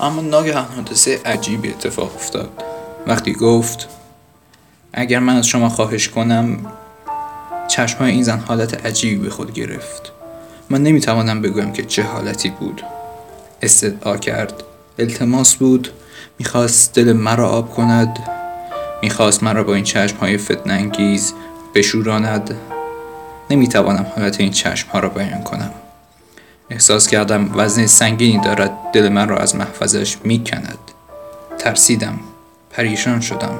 اما ناگهان حادثه عجیبی اتفاق افتاد. وقتی گفت اگر من از شما خواهش کنم چشمهای این زن حالت عجیبی به خود گرفت. من نمی‌توانم بگویم که چه حالتی بود. استدعا کرد. التماس بود. می‌خواست دل مرا آب کند. می‌خواست مرا با این چشمهای فتنانگیز بشوراند. نمی‌توانم حالت این چشمها را بیان کنم. احساس کردم وزن سنگینی دارد دل من را از محفظش می‌کند. ترسیدم پریشان شدم.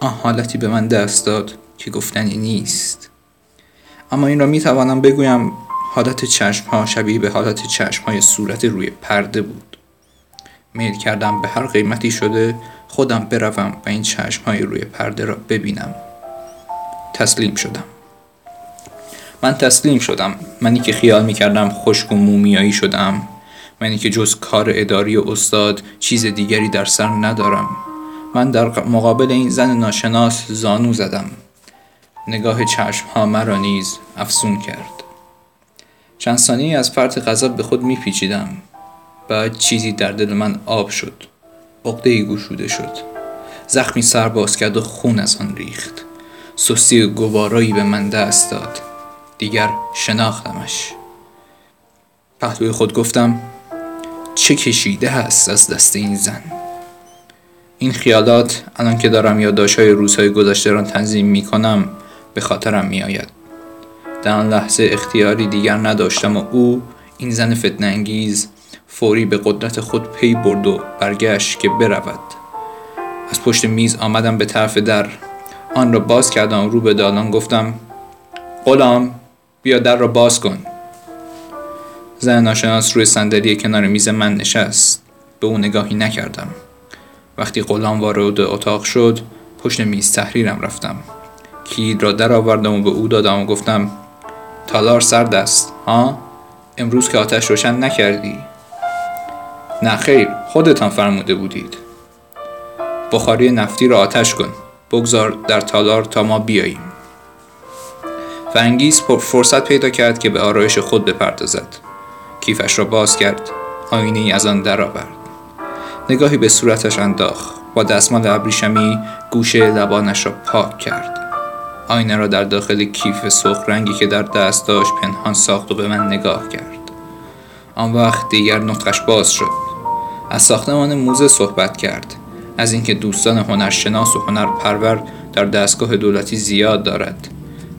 آن حالتی به من دست داد که گفتنی نیست. اما این را می‌توانم بگویم حالت چشم ها شبیه به حالت چشم های صورت روی پرده بود. میل کردم به هر قیمتی شده خودم بروم و این چشم های روی پرده را ببینم. تسلیم شدم. من تسلیم شدم. منی که خیال می‌کردم خشک و مومیایی شدم. منی که جز کار اداری و استاد چیز دیگری در سر ندارم. من در مقابل این زن ناشناس زانو زدم. نگاه چشم ها مرا نیز افسون کرد. چند ثانیه از فرط غضب به خود میپیچیدم. بعد چیزی در دل من آب شد. عقده گشوده شد. زخمی سر باز کرد و خون از آن ریخت. سستی و گوارایی به من دست داد. دیگر شناختمش. پهلوی خود گفتم چه کشیده هست از دست این زن؟ این خیالات الان که دارم یادداشت‌های روزهای گذشته را تنظیم می کنم به خاطرم می آید. در آن لحظه اختیاری دیگر نداشتم و او این زن فتنانگیز فوری به قدرت خود پی برد و برگشت که برود. از پشت میز آمدم به طرف در. آن را باز کردم و رو به دالان گفتم غلام! بیا در را باز کن. زن ناشناس روی صندلی کنار میز من نشست. به او نگاهی نکردم. وقتی غلام وارد اتاق شد پشت میز تحریرم رفتم. کلید را در آوردم و به او دادم و گفتم تالار سرد است ها؟ امروز که آتش روشن نکردی. نه خیر خودتان فرموده بودید. بخاری نفتی را آتش کن. بگذار در تالار تا ما بیاییم. فرنگیز فرصت پیدا کرد که به آرایش خود بپردازد. کیفش را باز کرد. آینه ای از آن درآورد. نگاهی به صورتش انداخت. با دستمال ابریشمی گوشه لبانش را پاک کرد. آینه را در داخل کیف سرخ رنگی که در دست داشت پنهان ساخت و به من نگاه کرد. آن وقت دیگر نطقش باز شد. از ساختمان موزه صحبت کرد. از اینکه دوستان هنرشناس و هنرپرور در دستگاه دولتی زیاد دارد.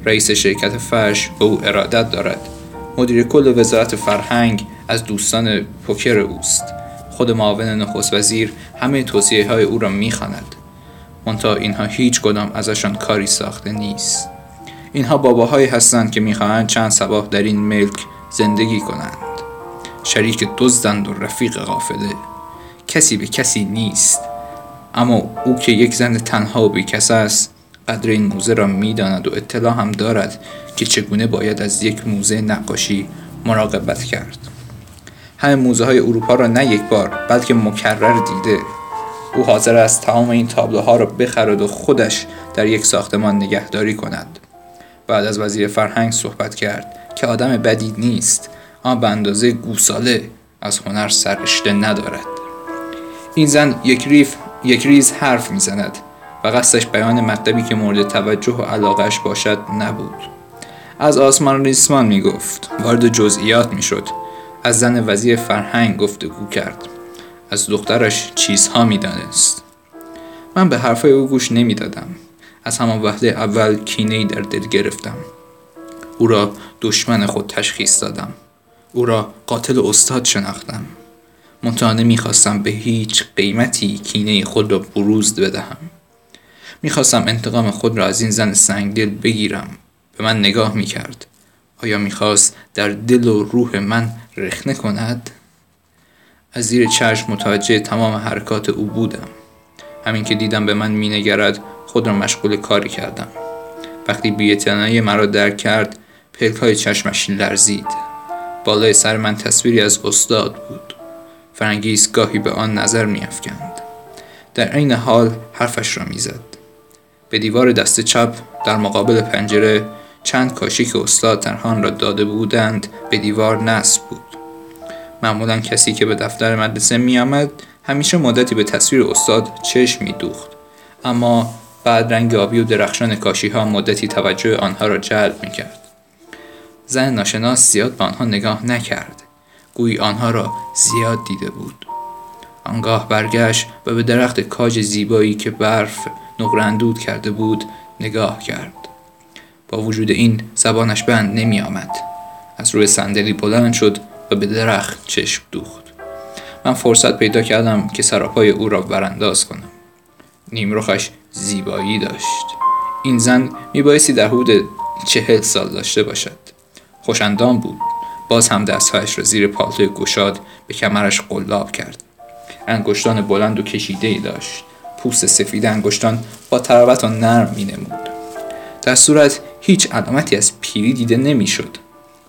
رئیس شرکت فرش به او ارادت دارد. مدیر کل وزارت فرهنگ از دوستان پوکر اوست. خود معاون نخست وزیر همه توصیه های او را می‌خواند. منتها اینها هیچ کدام ازشان کاری ساخته نیست. اینها باباهایی هستند که می‌خواهند چند سباه در این ملک زندگی کنند. شریک دزدند و رفیق غافله. کسی به کسی نیست. اما او که یک زن تنها و بیکس است قدر این موزه را می‌داند و اطلاع هم دارد که چگونه باید از یک موزه نقاشی مراقبت کرد. همه موزه های اروپا را نه یک بار بلکه مکرر دیده. او حاضر است تمام این تابلوها را بخرد و خودش در یک ساختمان نگهداری کند. بعد از وزیر فرهنگ صحبت کرد که آدم بدی نیست اما به اندازه گوساله از هنر سرشته ندارد. این زن یک ریف یک ریز حرف می‌زند. و قصدش بیان مطلبی که مورد توجه و علاقش باشد نبود. از آسمان ریسمان می گفت وارد جزئیات می شد از زن وزیر فرهنگ گفتگو کرد. از دخترش چیزها می دانست. من به حرفای او گوش نمی دادم. از همان وحده اول کینه در دل گرفتم. او را دشمن خود تشخیص دادم. او را قاتل استاد شناختم. منتها نمی‌خواستم به هیچ قیمتی کینه خود را بروز بدهم. می‌خواستم انتقام خود را از این زن سنگدل بگیرم. به من نگاه می‌کرد. آیا می‌خواست در دل و روح من رخنه کند؟ از زیر چشم متوجه تمام حرکات او بودم. همین که دیدم به من مینگرد خود را مشغول کاری کردم. وقتی بیعتنایی مرا درک کرد پلک های چشمش لرزید. بالای سر من تصویری از استاد بود. فرنگیس گاهی به آن نظر میافکند. در عین حال حرفش را می‌زد. به دیوار دست چپ در مقابل پنجره چند کاشی که استاد تنهان را داده بودند به دیوار نصب بود معمولا کسی که به دفتر مدرسه می آمد همیشه مدتی به تصویر استاد چشم می دوخت. اما بعد رنگ آبی و درخشان کاشی ها مدتی توجه آنها را جلب می کرد. زن ناشناس زیاد به آنها نگاه نکرد. گویی آنها را زیاد دیده بود. آنگاه برگشت و به درخت کاج زیبایی که برف نقرندود کرده بود نگاه کرد. با وجود این زبانش بند نمی آمد. از روی صندلی بلند شد و به درخت چشم دوخت. من فرصت پیدا کردم که سراپای او را برانداز کنم. نیمرخش زیبایی داشت. این زن میبایستی در حدود چهل سال داشته باشد. خوشندام بود. باز هم دستهایش را زیر پالتوی گشاد به کمرش قلاب کرد. انگشتان بلند و کشیده ای داشت. پوست سفید انگشتان با تراوت و نرم می نمود. در صورت هیچ علامتی از پیری دیده نمی‌شد.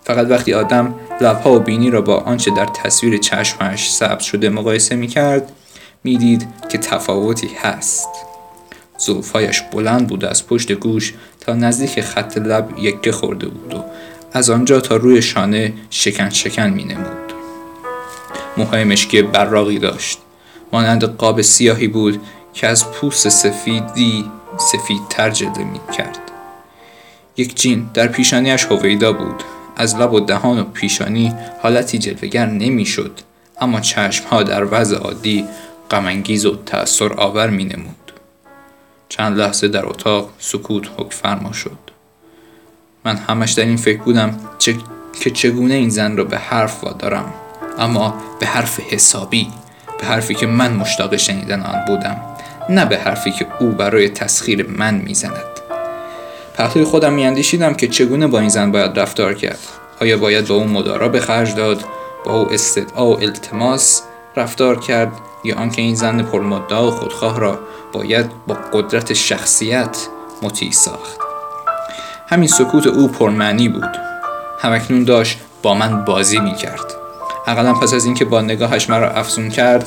فقط وقتی آدم لبها و بینی را با آنچه در تصویر چشمش ثبت شده مقایسه می کرد می‌دید که تفاوتی هست. زلفهایش بلند بود از پشت گوش تا نزدیک خط لب یکه خورده بود و از آنجا تا روی شانه شکن شکن می نمود. موهای مشکی براقی داشت. مانند قاب سیاهی بود که از پوست سفیدی سفیدتر جلوه می کرد. یک جین در پیشانیش هویدا بود از لب و دهان و پیشانی حالتی جلوگر نمی‌شد اما چشمها در وضع عادی غمانگیز و تأثیر آور می نمود. چند لحظه در اتاق سکوت حک فرما شد. من همش در این فکر بودم چه... که چگونه این زن را به حرف وادارم اما به حرف حسابی به حرفی که من مشتاق شنیدن آن بودم نه به حرفی که او برای تسخیر من می‌زند. پهلوی خودم میاندیشیدم که چگونه با این زن باید رفتار کرد. آیا باید با او مدارا به خرج داد با او استدعا و التماس رفتار کرد یا آنکه این زن پرمدعا و خودخواه را باید با قدرت شخصیت مطیع ساخت؟ همین سکوت او پرمعنی بود. همکنون داشت با من بازی می‌کرد. اقلا پس از اینکه با نگاهش مرا افزون کرد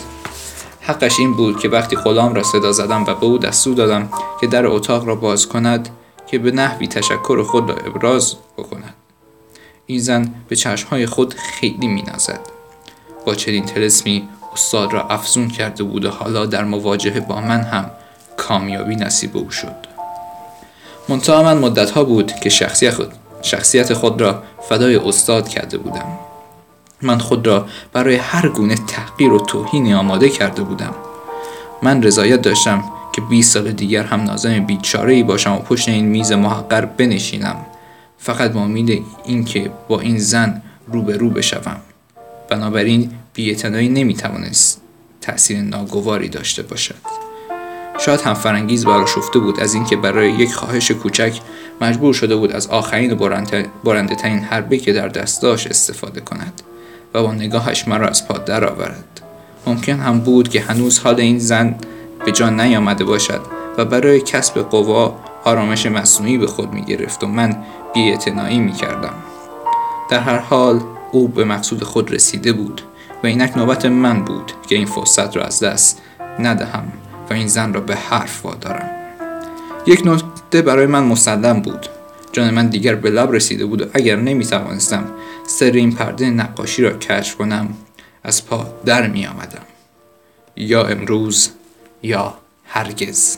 حقش این بود که وقتی غلام را صدا زدم و به او دستور دادم که در اتاق را باز کند که به نحوی تشکر خود را ابراز بکند. این زن به چشمهای خود خیلی مینازد. با چنین تلسمی استاد را افزون کرده بود و حالا در مواجهه با من هم کامیابی نصیب او شد. منتها من مدتها بود که شخصیت خود, شخصیت خود را فدای استاد کرده بودم. من خود را برای هر گونه تحقیر و توهینی آماده کرده بودم. من رضایت داشتم که 20 سال دیگر هم نازم بیچاره ای باشم و پشت این میز محقر بنشینم. فقط با امید اینکه با این زن روبرو بشوم. بنابراین بیاعتنایی نمی‌توانست تأثیر ناگواری داشته باشد. شاید هم فرانگیز شفته بود از اینکه برای یک خواهش کوچک مجبور شده بود از آخرین و برنده ترین حربه که در دست داشت استفاده کند. و با نگاهش مرا از پا درآورد. ممکن هم بود که هنوز حال این زن به جان نیامده باشد و برای کسب قوا آرامش مصنوعی به خود می گرفت و من بیاعتنایی می کردم. در هر حال او به مقصود خود رسیده بود و اینک نوبت من بود که این فرصت را از دست ندهم و این زن را به حرف وادارم. یک نکته برای من مسلم بود. جان من دیگر به لب رسیده بود و اگر نمی توانستم سر این پرده نقاشی را کشف کنم از پا در می آمدم یا امروز یا هرگز.